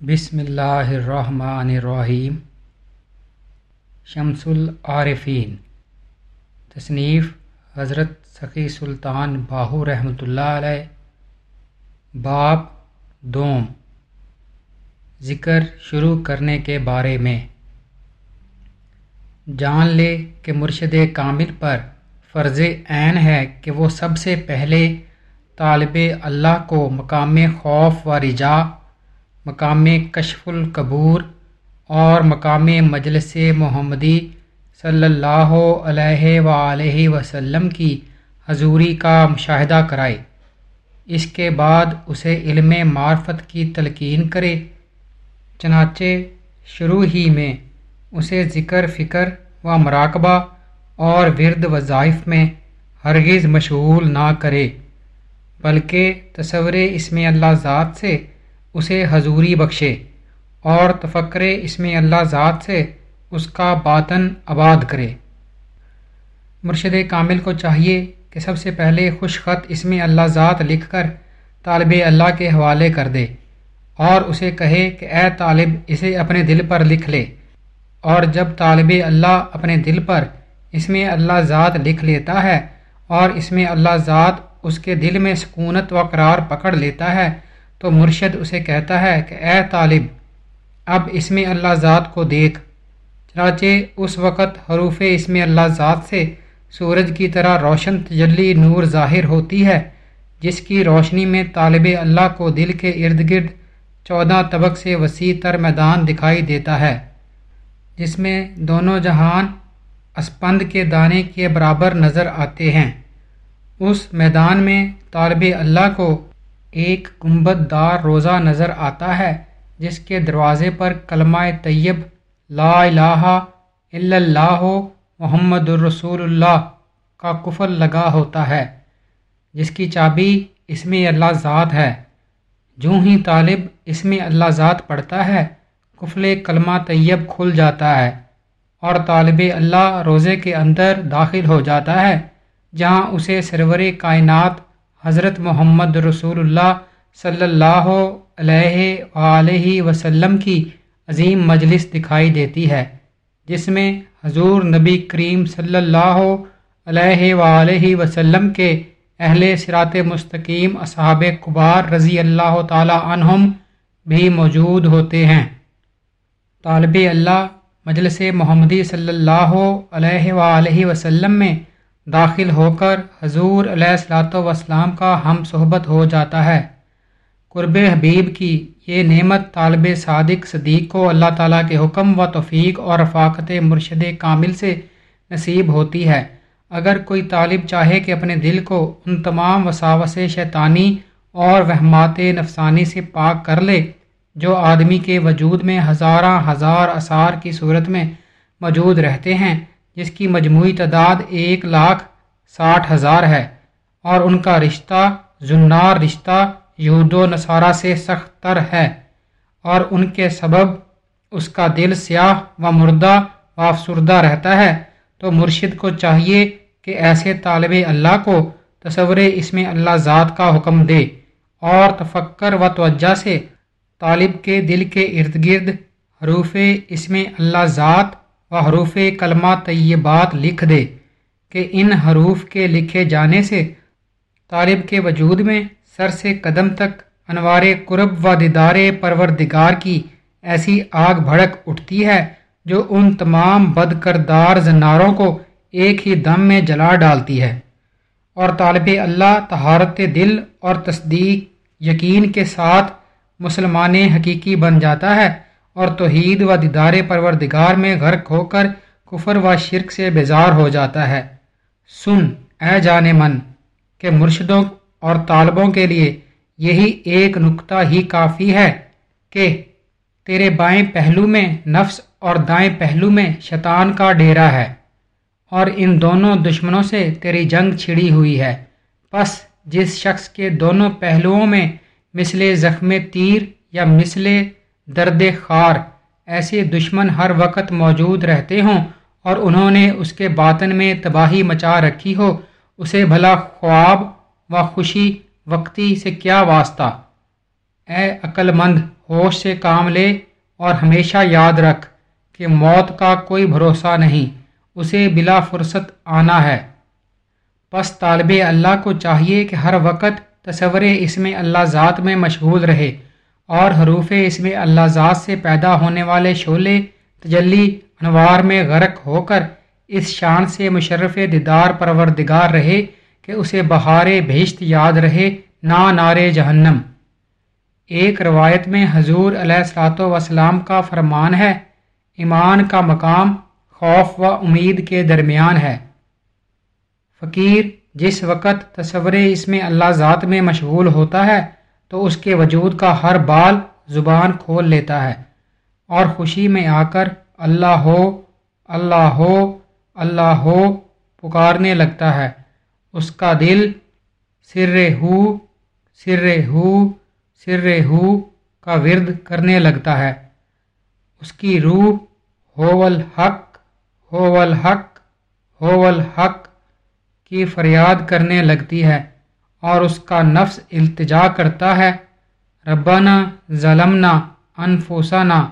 بسم اللہ الرحمن الرحیم۔ شمس العارفین تصنیف حضرت سخی سلطان باہو رحمۃ اللہ علیہ۔ باب دوم۔ ذکر شروع کرنے کے بارے میں۔ جان لے کہ مرشد کامل پر فرض عین ہے کہ وہ سب سے پہلے طالب اللہ کو مقام خوف و رجا مقام کشف القبور اور مقام مجلس محمدی صلی اللہ علیہ وآلہ وسلم کی حضوری کا مشاہدہ کرائے۔ اس کے بعد اسے علم معرفت کی تلقین کرے۔ چنانچہ شروع ہی میں اسے ذکر، فکر و مراقبہ اور ورد وظائف میں ہرگز مشغول نہ کرے، بلکہ تصور اس میں اللہ ذات سے اسے حضوری بخشے اور تفکر اس میں اللہ ذات سے اس کا باطن آباد کرے۔ مرشد کامل کو چاہیے کہ سب سے پہلے خوش خط اس میں اللہ ذات لکھ کر طالب اللہ کے حوالے کر دے اور اسے کہے کہ اے طالب اسے اپنے دل پر لکھ لے۔ اور جب طالب اللہ اپنے دل پر اس میں اللہ ذات لکھ لیتا ہے اور اس میں اللہ ذات اس کے دل میں سکونت و قرار پکڑ لیتا ہے تو مرشد اسے کہتا ہے کہ اے طالب، اب اس میں اللہ ذات کو دیکھ۔ چنانچہ اس وقت حروف اس میں اللہ ذات سے سورج کی طرح روشن تجلی نور ظاہر ہوتی ہے، جس کی روشنی میں طالب اللہ کو دل کے ارد گرد چودہ طبق سے وسیع تر میدان دکھائی دیتا ہے، جس میں دونوں جہان اسپند کے دانے کے برابر نظر آتے ہیں۔ اس میدان میں طالب اللہ کو ایک گنبد دار روزہ نظر آتا ہے، جس کے دروازے پر کلمہ طیب، لا الہ الا اللہ، محمد الرسول اللہ کا کفل لگا ہوتا ہے، جس کی چابی اس میں اللہ ذات ہے۔ جو ہی طالب اس میں اللہ ذات پڑھتا ہے، کفل کلمہ طیب کھل جاتا ہے اور طالب اللہ روزے کے اندر داخل ہو جاتا ہے، جہاں اسے سرور کائنات حضرت محمد رسول اللہ صلی اللہ علیہ وآلہ وسلم کی عظیم مجلس دکھائی دیتی ہے، جس میں حضور نبی کریم صلی اللہ علیہ وآلہ وسلم کے اہل سرات مستقیم اصحاب کبار رضی اللہ تعالی عنہم بھی موجود ہوتے ہیں۔ طالب اللہ مجلس محمدی صلی اللہ علیہ وآلہ وسلم میں داخل ہو کر حضور علیہ السلاۃ وسلام کا ہم صحبت ہو جاتا ہے۔ قرب حبیب کی یہ نعمت طالب صادق صدیق کو اللہ تعالیٰ کے حکم و توفیق اور رفاقت مرشد کامل سے نصیب ہوتی ہے۔ اگر کوئی طالب چاہے کہ اپنے دل کو ان تمام وساوس شیطانی اور وہمات نفسانی سے پاک کر لے، جو آدمی کے وجود میں ہزارہ ہزار اثار کی صورت میں موجود رہتے ہیں جس کی مجموعی تعداد ایک لاکھ ساٹھ ہزار ہے اور ان کا رشتہ زنار رشتہ یہود و نصارہ سے سخت تر ہے اور ان کے سبب اس کا دل سیاہ و مردہ و افسردہ رہتا ہے، تو مرشد کو چاہیے کہ ایسے طالب اللہ کو تصور اس میں اللہ ذات کا حکم دے اور تفکر و توجہ سے طالب کے دل کے ارد گرد حروف اس میں اللہ ذات حروف کلمہ طیبات لکھ دے کہ ان حروف کے لکھے جانے سے طالب کے وجود میں سر سے قدم تک انوار قرب و دیدار پروردگار کی ایسی آگ بھڑک اٹھتی ہے جو ان تمام بد کردار زناروں کو ایک ہی دم میں جلا ڈالتی ہے۔ اور طالب اللہ تہارت دل اور تصدیق یقین کے ساتھ مسلمان حقیقی بن جاتا ہے۔ اور توحید و دیدار پروردگار میں غرق ہو کر کفر و شرک سے بیزار ہو جاتا ہے۔ سن، اے جان من، کہ مرشدوں اور طالبوں کے لیے یہی ایک نقطہ ہی کافی ہے کہ تیرے بائیں پہلو میں نفس اور دائیں پہلو میں شیطان کا ڈیرا ہے اور ان دونوں دشمنوں سے تیری جنگ چھڑی ہوئی ہے۔ بس جس شخص کے دونوں پہلوؤں میں مثل زخم تیر یا مثل درد خار ایسے دشمن ہر وقت موجود رہتے ہوں اور انہوں نے اس کے باطن میں تباہی مچا رکھی ہو، اسے بھلا خواب و خوشی وقتی سے کیا واسطہ؟ اے عقل مند ہوش سے کام لے اور ہمیشہ یاد رکھ کہ موت کا کوئی بھروسہ نہیں، اسے بلا فرصت آنا ہے۔ پس طالب اللہ کو چاہیے کہ ہر وقت تصور اس میں اللہ ذات میں مشغول رہے۔ اور حروف اس میں اللہ ذات سے پیدا ہونے والے شعلے، تجلی، انوار میں غرق ہو کر اس شان سے مشرف دیدار پروردگار رہے کہ اسے بہار بہشت یاد رہے، نا نار جہنم۔ ایک روایت میں حضور علیہ السلاۃ وسلام کا فرمان ہے، ایمان کا مقام خوف و امید کے درمیان ہے۔ فقیر، جس وقت تصور اس میں اللہ ذات میں مشغول ہوتا ہے تو اس کے وجود کا ہر بال زبان کھول لیتا ہے اور خوشی میں آ کر اللہ ہو اللہ ہو اللہ ہو پکارنے لگتا ہے۔ اس کا دل سر ہو سر ہو سر ہو کا ورد کرنے لگتا ہے۔ اس کی روح ہو الحق ہو الحق ہو الحق کی فریاد کرنے لگتی ہے۔ اور اس کا نفس التجا کرتا ہے۔ ربنا ظلمنا انفوسنا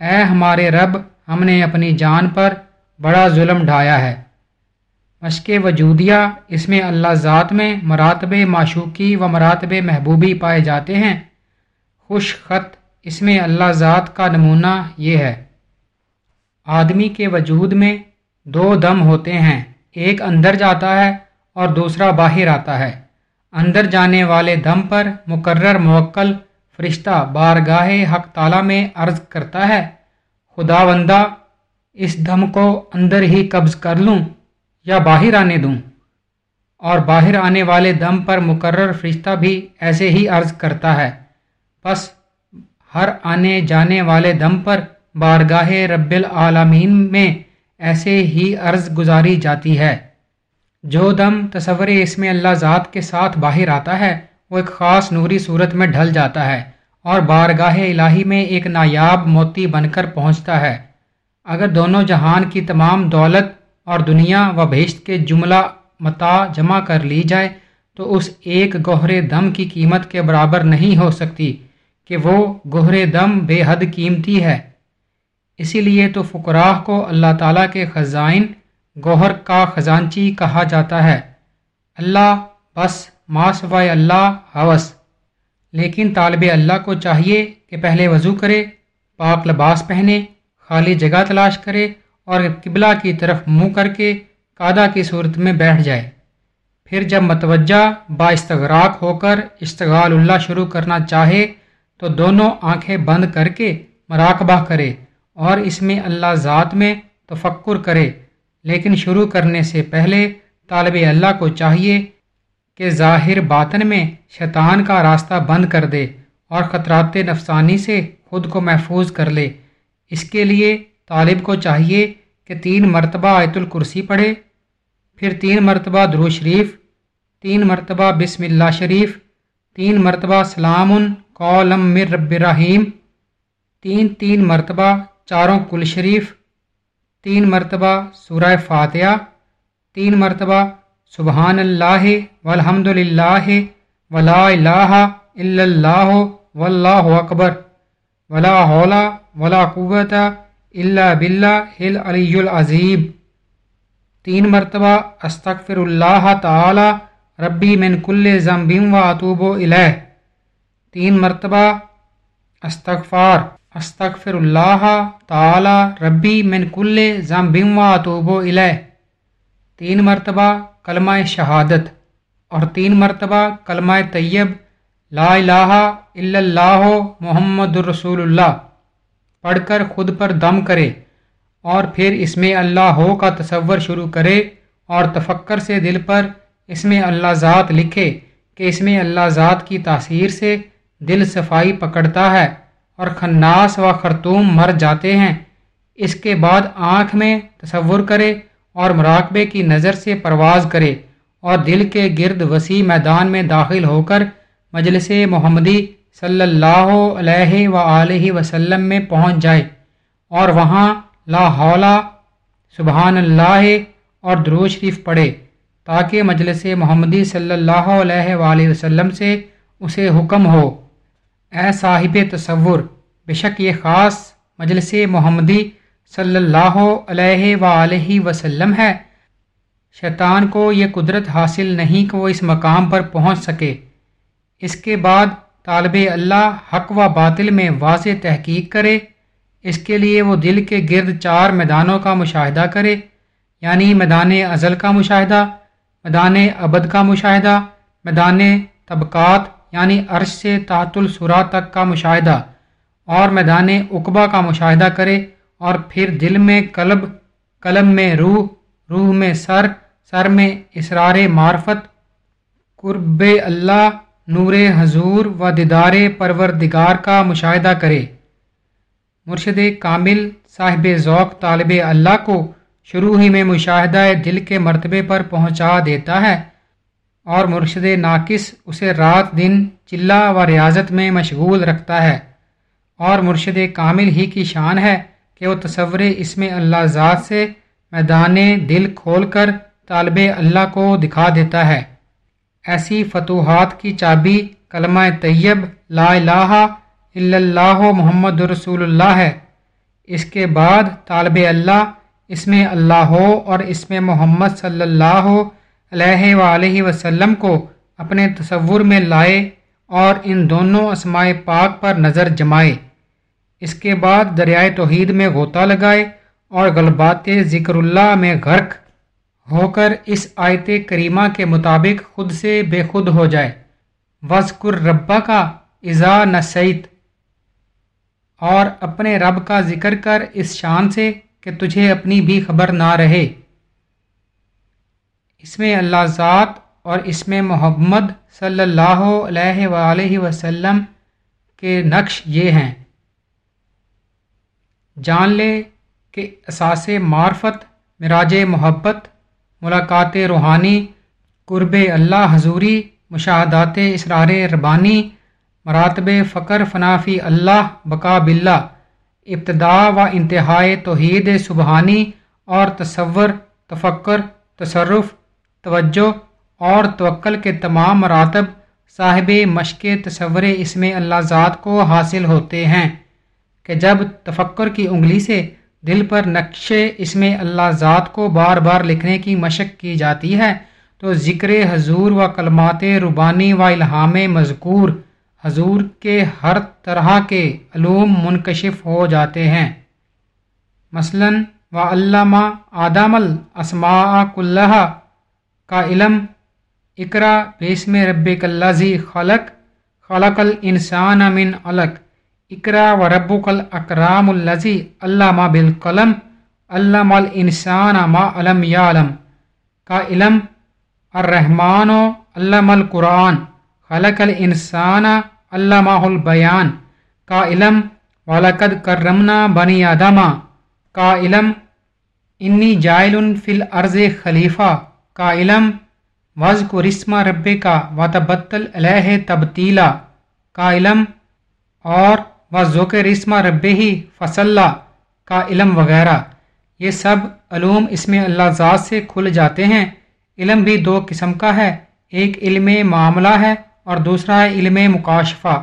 اے ہمارے رب، ہم نے اپنی جان پر بڑا ظلم ڈھایا ہے۔ مشق وجودیہ، اس میں اللہ ذات میں مراتب معشوقی و مراتب محبوبی پائے جاتے ہیں۔ خوش خط، اس میں اللہ ذات کا نمونہ یہ ہے۔ آدمی کے وجود میں دو دم ہوتے ہیں، ایک اندر جاتا ہے اور دوسرا باہر آتا ہے۔ اندر جانے والے دم پر مقرر موکل فرشتہ بارگاہ حق تعالیٰ میں عرض کرتا ہے، خدا وندہ اس دم کو اندر ہی قبض کر لوں یا باہر آنے دوں؟ اور باہر آنے والے دم پر مقرر فرشتہ بھی ایسے ہی عرض کرتا ہے۔ بس ہر آنے جانے والے دم پر بارگاہ رب العالمین میں ایسے ہی عرض گزاری جاتی ہے۔ جو دم تصور اس میں اللہ ذات کے ساتھ باہر آتا ہے، وہ ایک خاص نوری صورت میں ڈھل جاتا ہے اور بارگاہ الہی میں ایک نایاب موتی بن کر پہنچتا ہے۔ اگر دونوں جہان کی تمام دولت اور دنیا و بھیشت کے جملہ متا جمع کر لی جائے، تو اس ایک گہرے دم کی قیمت کے برابر نہیں ہو سکتی کہ وہ گہرے دم بے حد قیمتی ہے۔ اسی لیے تو فقراہ کو اللہ تعالیٰ کے خزائن گوہر کا خزانچی کہا جاتا ہے۔ اللہ، بس ماس و اللہ، حوث۔ لیکن طالب اللہ کو چاہیے کہ پہلے وضو کرے، پاک لباس پہنے، خالی جگہ تلاش کرے اور قبلہ کی طرف منہ کر کے قادہ کی صورت میں بیٹھ جائے۔ پھر جب متوجہ با استغراق ہو کر اشتغال اللہ شروع کرنا چاہے، تو دونوں آنکھیں بند کر کے مراقبہ کرے اور اس میں اللہ ذات میں تفکر کرے۔ لیکن شروع کرنے سے پہلے طالب اللہ کو چاہیے کہ ظاہر باطن میں شیطان کا راستہ بند کر دے اور خطرات نفسانی سے خود کو محفوظ کر لے۔ اس کے لیے طالب کو چاہیے کہ تین مرتبہ آیت الکرسی پڑھے، پھر تین مرتبہ درو شریف، تین مرتبہ بسم اللہ شریف، تین مرتبہ سلام قولم مر رب رحیم، تین تین مرتبہ چاروں کل شریف تین مرتبہ سورہ فاتحہ، تین مرتبہ سبحان اللہ والحمد للہ ولا الہ الا اللہ واللہ اکبر، ولا حولا ولا قوت الا باللہ العلی العظیم۔ تین مرتبہ استغفر اللہ تعالی، ربی من کل ضمبیم و اطوب و الہ تین مرتبہ استغفار۔ استغفر اللہ تعالی ربی من کل ضمبیم و و الہ تین مرتبہ کلمہ شہادت اور تین مرتبہ کلمہ طیب، لا الہ الا اللہ محمد الرسول اللہ، پڑھ کر خود پر دم کرے اور پھر اس میں اللہ ہو کا تصور شروع کرے اور تفکر سے دل پر اس میں اللہ ذات لکھے کہ اس میں اللہ ذات کی تاثیر سے دل صفائی پکڑتا ہے۔ اور خناس و خرطوم مر جاتے ہیں۔ اس کے بعد آنکھ میں تصور کرے اور مراقبے کی نظر سے پرواز کرے اور دل کے گرد وسیع میدان میں داخل ہو کر مجلس محمدی صلی اللہ علیہ و علیہ وسلم میں پہنچ جائے اور وہاں لا حولا سبحان اللہ اور درو شریف پڑھے تاکہ مجلس محمدی صلی اللہ علیہ وآلہ وسلم سے اسے حکم ہو۔ اے صاحب تصور، بے شک یہ خاص مجلس محمدی صلی اللہ علیہ وآلہ وسلم ہے۔ شیطان کو یہ قدرت حاصل نہیں کہ وہ اس مقام پر پہنچ سکے۔ اس کے بعد طالب اللہ حق و باطل میں واضح تحقیق کرے۔ اس کے لیے وہ دل کے گرد چار میدانوں کا مشاہدہ کرے یعنی میدان ازل کا مشاہدہ، میدان ابد کا مشاہدہ، میدان طبقات یعنی عرش سے تعت السرا تک کا مشاہدہ اور میدان اقبا کا مشاہدہ کرے اور پھر دل میں قلب، قلم میں روح روح میں سر سر میں اسرار معرفت، قرب اللہ، نور حضور و دیدار پروردگار کا مشاہدہ کرے۔ مرشد کامل صاحب ذوق طالب اللہ کو شروع ہی میں مشاہدہ دل کے مرتبے پر پہنچا دیتا ہے۔ اور مرشد ناقص اسے رات دن چلہ و ریاضت میں مشغول رکھتا ہے۔ اور مرشد کامل ہی کی شان ہے کہ وہ تصور اس میں اللہ ذات سے میدان دل کھول کر طالب اللہ کو دکھا دیتا ہے۔ ایسی فتوحات کی چابی کلمہ طیب لا الہ الا اللہ محمد رسول اللہ ہے۔ اس کے بعد طالب اللہ اس میں اللہ ہو اور اس میں محمد صلی اللہ علیہ وآلہ وسلم کو اپنے تصور میں لائے اور ان دونوں اسماء پاک پر نظر جمائے۔ اس کے بعد دریائے توحید میں غوطہ لگائے اور غلبات ذکر اللہ میں غرق ہو کر اس آیت کریمہ کے مطابق خود سے بے خود ہو جائے۔ وزقر ربا کا ازا نسیت۔ اور اپنے رب کا ذکر کر اس شان سے کہ تجھے اپنی بھی خبر نہ رہے۔ اس میں اللہ ذات اور اس میں محمد صلی اللہ علیہ وآلہ وسلم کے نقش یہ ہیں۔ جان لے کہ اساس معرفت مراج محبت، ملاقات روحانی، قرب اللہ حضوری، مشاہدات اسرار ربانی، مراتب فقر فنافی اللہ، بقا بلّہ ابتدا و انتہائے توحید سبحانی اور تصور، تفکر، تصرف توجہ اور توکل کے تمام مراتب صاحب مشق تصور اس میں اللہ ذات کو حاصل ہوتے ہیں کہ جب تفکر کی انگلی سے دل پر نقش اس میں اللہ ذات کو بار بار لکھنے کی مشق کی جاتی ہے، تو ذکر حضور و کلمات ربانی و الہام مذکور حضور کے ہر طرح کے علوم منکشف ہو جاتے ہیں۔ مثلا، و علامہ آدم الاسماء کلّہ کا علم، اقرا بیسم رب کلّی خلق خلق الانسان من علق، اقرا و رب اکرام الزی علامہ بالقلم علامہ الانسان ما علم یا علم کا علم، الرحمن و علام القرآن، خلق الانسان علامہ البیان، کا علم، ولقد کرمنا بنی آدمہ کا علم، انی جائل فل عرض خلیفہ کا علم وز کو رسم رب کا وطبتل علیہ تبتیلا کا علم اور و ذوق رسم رب ہی فصلہ کا علم وغیرہ۔ یہ سب علوم اس میں اللہ ذات سے کھل جاتے ہیں۔ علم بھی دو قسم کا ہے۔ ایک علم معاملہ ہے اور دوسرا ہے علم مکاشفہ۔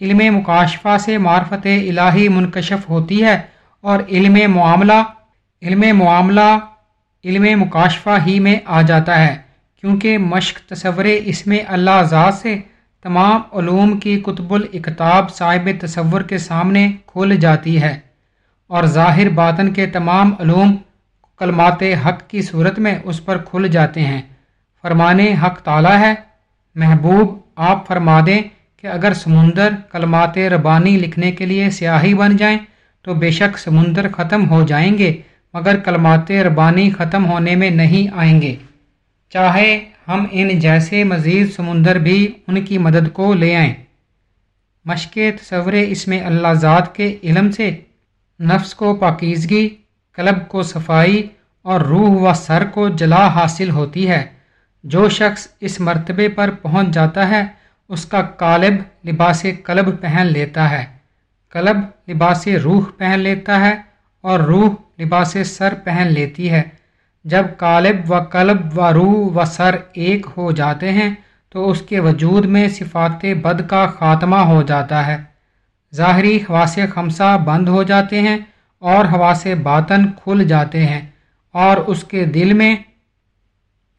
علم مکاشفہ سے معرفت الہی منکشف ہوتی ہے اور علم معاملہ علم معاملہ علم مکاشفہ ہی میں آ جاتا ہے، کیونکہ مشق تصور اس میں اللہ ذات سے تمام علوم کی قطب الاقتاب صاحب تصور کے سامنے کھل جاتی ہے۔ اور ظاہر باطن کے تمام علوم کلمات حق کی صورت میں اس پر کھل جاتے ہیں۔ فرمانے حق تعالی ہے، محبوب، آپ فرما دیں کہ اگر سمندر کلمات ربانی لکھنے کے لیے سیاہی بن جائیں تو بے شک سمندر ختم ہو جائیں گے۔ مگر کلمات ربانی ختم ہونے میں نہیں آئیں گے۔ چاہے ہم ان جیسے مزید سمندر بھی ان کی مدد کو لے آئیں۔ مشق تصور اس میں اللہ ذات کے علم سے، نفس کو پاکیزگی، قلب کو صفائی اور روح و سر کو جلا حاصل ہوتی ہے۔ جو شخص اس مرتبے پر پہنچ جاتا ہے، اس کا قالب لباس قلب پہن لیتا ہے۔ قلب لباس روح پہن لیتا ہے۔ اور روح لباس سر پہن لیتی ہے۔ جب قالب و قلب و روح و سر ایک ہو جاتے ہیں، تو اس کے وجود میں صفات بد کا خاتمہ ہو جاتا ہے۔ ظاہری خواص خمسہ بند ہو جاتے ہیں اور حواس باطن کھل جاتے ہیں۔ اور اس کے دل میں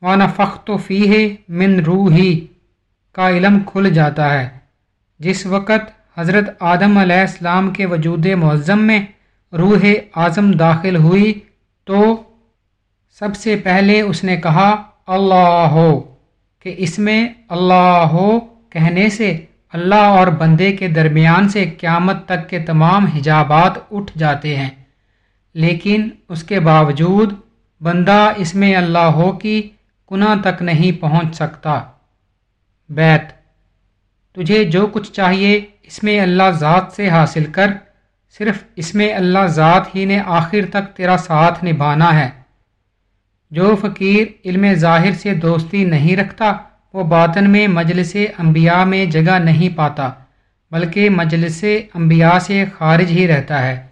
وانا فخت و فی من روحی کا علم کھل جاتا ہے۔ جس وقت حضرت آدم علیہ السلام کے وجود معظم میں روح اعظم داخل ہوئی تو سب سے پہلے اس نے کہا، اللہ ہو، کہ اس میں اللہ ہو کہنے سے اللہ اور بندے کے درمیان سے قیامت تک کے تمام حجابات اٹھ جاتے ہیں۔ لیکن اس کے باوجود بندہ اس میں اللہ ہو کی کناں تک نہیں پہنچ سکتا۔ بیت، تجھے جو کچھ چاہیے اس میں اللہ ذات سے حاصل کر۔ صرف اس میں اللہ ذات ہی نے آخر تک تیرا ساتھ نبھانا ہے۔ جو فقیر علم ظاہر سے دوستی نہیں رکھتا، وہ باطن میں مجلس انبیاء میں جگہ نہیں پاتا، بلکہ مجلس انبیاء سے خارج ہی رہتا ہے۔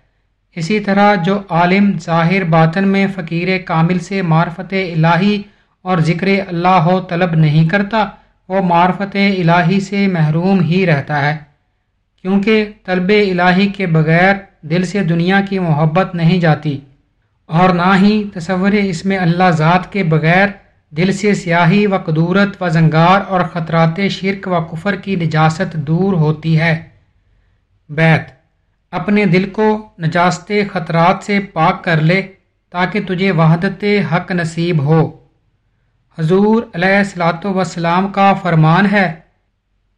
اسی طرح جو عالم ظاہر باطن میں فقیر کامل سے معرفت الہی اور ذکر اللہ ہو طلب نہیں کرتا، وہ معرفت الہی سے محروم ہی رہتا ہے۔ کیونکہ طلب الہی کے بغیر دل سے دنیا کی محبت نہیں جاتی اور نہ ہی تصور اس میں اللہ ذات کے بغیر دل سے سیاہی و قدورت و زنگار اور خطرات شرک و کفر کی نجاست دور ہوتی ہے۔ بیت، اپنے دل کو نجاست خطرات سے پاک کر لے تاکہ تجھے وحدت حق نصیب ہو۔ حضور علیہ السلاۃ وسلام کا فرمان ہے،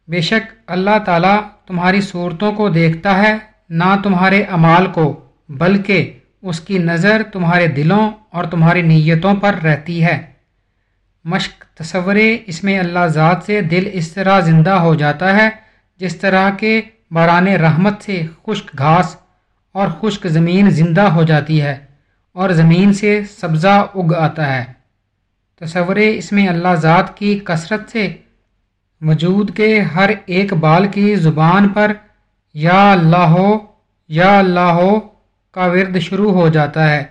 بے شک اللہ تعالیٰ تمہاری صورتوں کو دیکھتا ہے، نہ تمہارے اعمال کو، بلکہ اس کی نظر تمہارے دلوں اور تمہاری نیتوں پر رہتی ہے۔ مشق تصور اس میں اللہ ذات سے دل اس طرح زندہ ہو جاتا ہے، جس طرح کے باران رحمت سے خشک گھاس اور خشک زمین زندہ ہو جاتی ہے اور زمین سے سبزہ اگ آتا ہے۔ تصور اس میں اللہ ذات کی کثرت سے وجود کے ہر ایک بال کی زبان پر یا اللہ ہو، یا اللہ ہو کا ورد شروع ہو جاتا ہے۔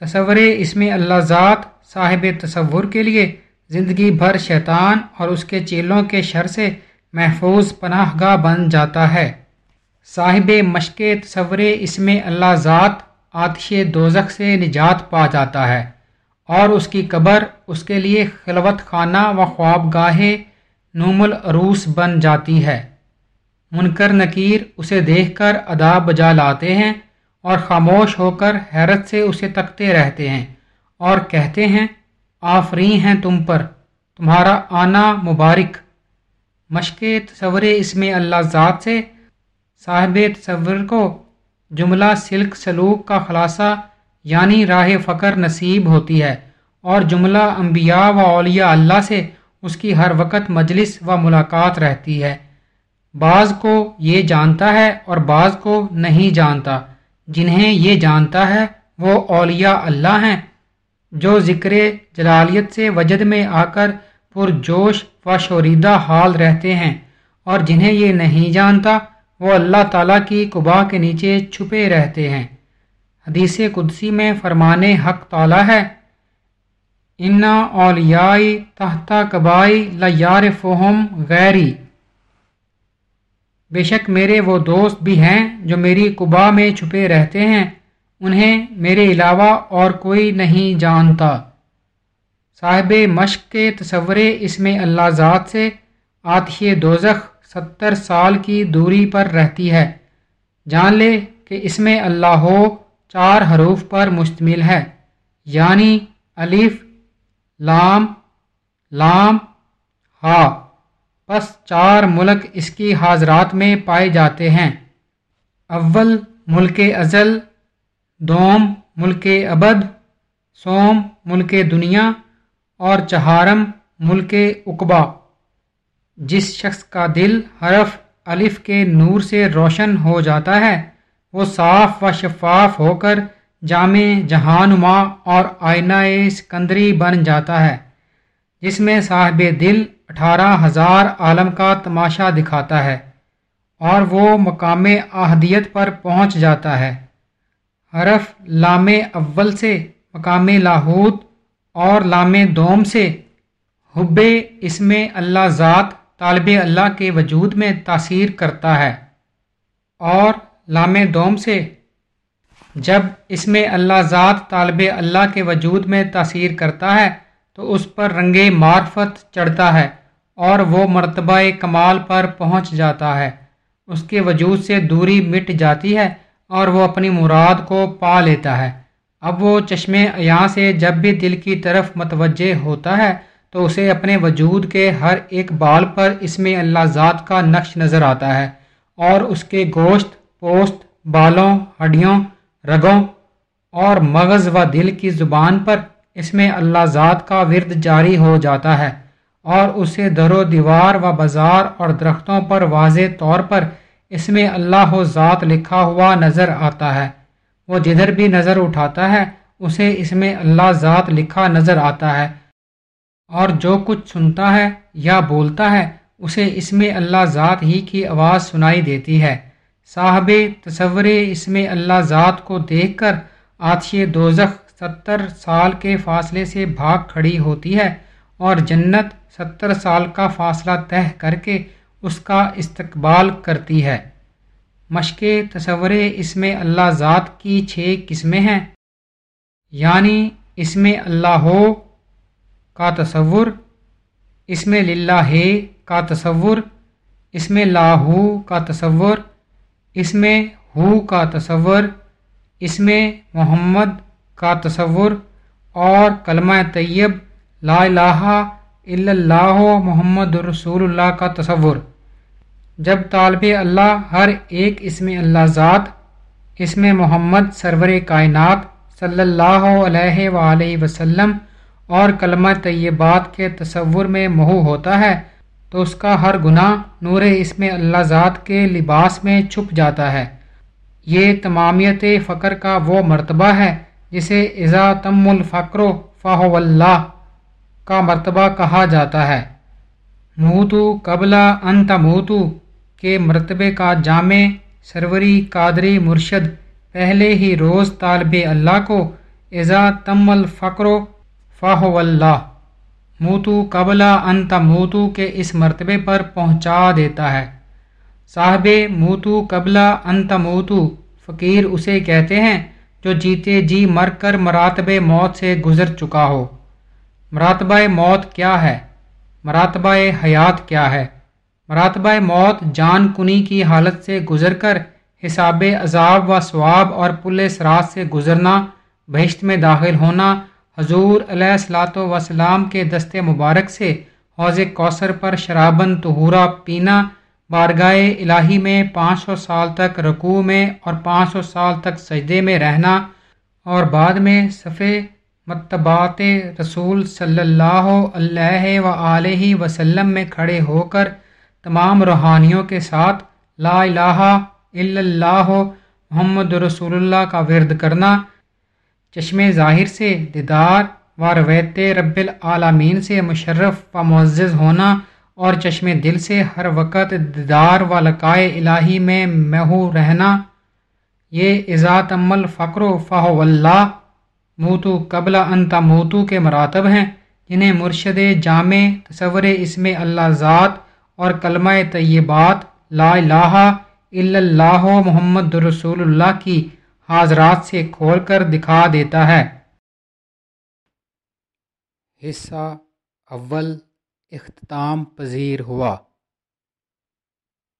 تصور اس میں اللہ ذات صاحب تصور کے لیے زندگی بھر شیطان اور اس کے چیلوں کے شر سے محفوظ پناہ گاہ بن جاتا ہے۔ صاحب مشق تصور اس میں اللہ ذات آتش دوزخ سے نجات پا جاتا ہے اور اس کی قبر اس کے لیے خلوت خانہ و خواب گاہ نوم العروس بن جاتی ہے۔ منکر نکیر اسے دیکھ کر ادا بجا لاتے ہیں اور خاموش ہو کر حیرت سے اسے تکتے رہتے ہیں اور کہتے ہیں، آفری ہیں تم پر، تمہارا آنا مبارک۔ مشق تصور اس میں اللہ ذات سے، صاحب تصور کو جملہ سلک سلوک کا خلاصہ یعنی راہ فقر نصیب ہوتی ہے اور جملہ انبیاء و اولیاء اللہ سے اس کی ہر وقت مجلس و ملاقات رہتی ہے۔ بعض کو یہ جانتا ہے اور بعض کو نہیں جانتا۔ جنہیں یہ جانتا ہے وہ اولیاء اللہ ہیں۔ جو ذکر جلالیت سے وجد میں آ کر پرجوش و شوریدہ حال رہتے ہیں اور جنہیں یہ نہیں جانتا، وہ اللہ تعالیٰ کی قبا کے نیچے چھپے رہتے ہیں۔ حدیث قدسی میں فرمان حق تعالیٰ ہے انا اولیائی تحتا کبائی لیار فہم غیری۔ بے شک میرے وہ دوست بھی ہیں جو میری قبا میں چھپے رہتے ہیں، انہیں میرے علاوہ اور کوئی نہیں جانتا۔ صاحب مشق کے تصور اس میں اللہ ذات سے آتش دوزخ ستر سال کی دوری پر رہتی ہے۔ جان لے کہ اس میں اللہ ہو چار حروف پر مشتمل ہے یعنی الف لام لام، ہا، پس چار ملک اس کی حاضرات میں پائے جاتے ہیں۔ اول ملک ازل، دوم ملک ابد، سوم ملک دنیا، اور چہارم ملک اقبا۔ جس شخص کا دل حرف، الف کے نور سے روشن ہو جاتا ہے، وہ صاف و شفاف ہو کر جامع جہانما اور آئینہ سکندری بن جاتا ہے، جس میں صاحب دل اٹھارہ ہزار عالم کا تماشا دکھاتا ہے اور وہ مقام احدیت پر پہنچ جاتا ہے۔ حرف لام اول سے مقام لاہوت اور لام دوم سے حب اس میں اللہ ذات طالب اللہ کے وجود میں تاثیر کرتا ہے اور لام دوم سے جب اس میں اللہ ذات طالب اللہ کے وجود میں تاثیر کرتا ہے، تو اس پر رنگ معرفت چڑھتا ہے اور وہ مرتبہ کمال پر پہنچ جاتا ہے۔ اس کے وجود سے دوری مٹ جاتی ہے اور وہ اپنی مراد کو پا لیتا ہے۔ اب وہ چشمے عیاں سے جب بھی دل کی طرف متوجہ ہوتا ہے، تو اسے اپنے وجود کے ہر ایک بال پر اس میں اللہ ذات کا نقش نظر آتا ہے اور اس کے گوشت، پوست، بالوں، ہڈیوں رگوں اور مغز و دل کی زبان پر اس میں اللہ ذات کا ورد جاری ہو جاتا ہے اور اسے در و دیوار و بازار اور درختوں پر واضح طور پر اس میں اللہ و ذات لکھا ہوا نظر آتا ہے۔ وہ جدھر بھی نظر اٹھاتا ہے، اسے اس میں اللہ ذات لکھا نظر آتا ہے۔ اور جو کچھ سنتا ہے یا بولتا ہے، اسے اس میں اللہ ذات ہی کی آواز سنائی دیتی ہے۔ صاحب تصور اس میں اللہ ذات کو دیکھ کر آتش دوزخ ستر سال کے فاصلے سے بھاگ کھڑی ہوتی ہے اور جنت ستر سال کا فاصلہ طے کر کے اس کا استقبال کرتی ہے۔ مشق تصور اس میں اللہ ذات کی چھ قسمیں ہیں۔ یعنی اس میں اللہ ہو کا تصور، اس میں للہ ہے کا تصور، اس میں لاہو کا تصور اس میں ہو کا تصور، اس میں محمد کا تصور اور کلمہ طیب لا الہ الا اللہ محمد رسول اللہ کا تصور۔ جب طالب اللہ ہر ایک اسم اللہ ذات اسم محمد سرور کائنات صلی اللہ علیہ وآلہ وسلم اور کلمہ طیبات کے تصور میں مہو ہوتا ہے تو اس کا ہر گناہ نور اسم اللہ ذات کے لباس میں چھپ جاتا ہے۔ یہ تمامیت فقر کا وہ مرتبہ ہے جسے ازا تم الفقر فاہ اللہ کا مرتبہ کہا جاتا ہے۔ موتو قبلہ انت موتو کے مرتبے کا جامع سروری قادری مرشد پہلے ہی روز طالب اللہ کو ازا تم الفقر فاہ اللہ موتو قبلہ انت موتو کے اس مرتبے پر پہنچا دیتا ہے۔ صاحب موتو قبلہ انت موتو، فقیر اسے کہتے ہیں، جو جیتے جی مر کر مراتب موت سے گزر چکا ہو۔ مراتبہ موت کیا ہے؟ مراتبہ حیات کیا ہے؟ مراتبہ موت جان کنی کی حالت سے گزر کر حساب عذاب و ثواب اور پل سرات سے گزرنا، بہشت میں داخل ہونا حضور علیہ السلاۃ وسلام کے دست مبارک سے حوض کوثر پر شرابن تہورا پینا بارگاہ الہی میں پانچ سو سال تک رکوع میں اور پانچ سو سال تک سجدے میں رہنا اور بعد میں صفے متبات رسول صلی اللہ علیہ و علیہ وسلم میں کھڑے ہو کر تمام روحانیوں کے ساتھ لا الہ الا اللہ محمد رسول اللہ کا ورد کرنا چشم ظاہر سے دیدار و رویت رب العالمین سے مشرف و معزز ہونا اور چشم دل سے ہر وقت دیدار و لقائے الہی میں محو رہنا، یہ اضاط عمل فقر و فاہ اللہ، موتو قبل انتا موتو کے مراتب ہیں، جنہیں مرشد جامع تصور اسم اللہ ذات اور کلمہ طیبات لا الہ الا اللہ محمد رسول اللہ کی حاضرات سے کھول کر دکھا دیتا ہے۔ حصہ اول اختتام پذیر ہوا۔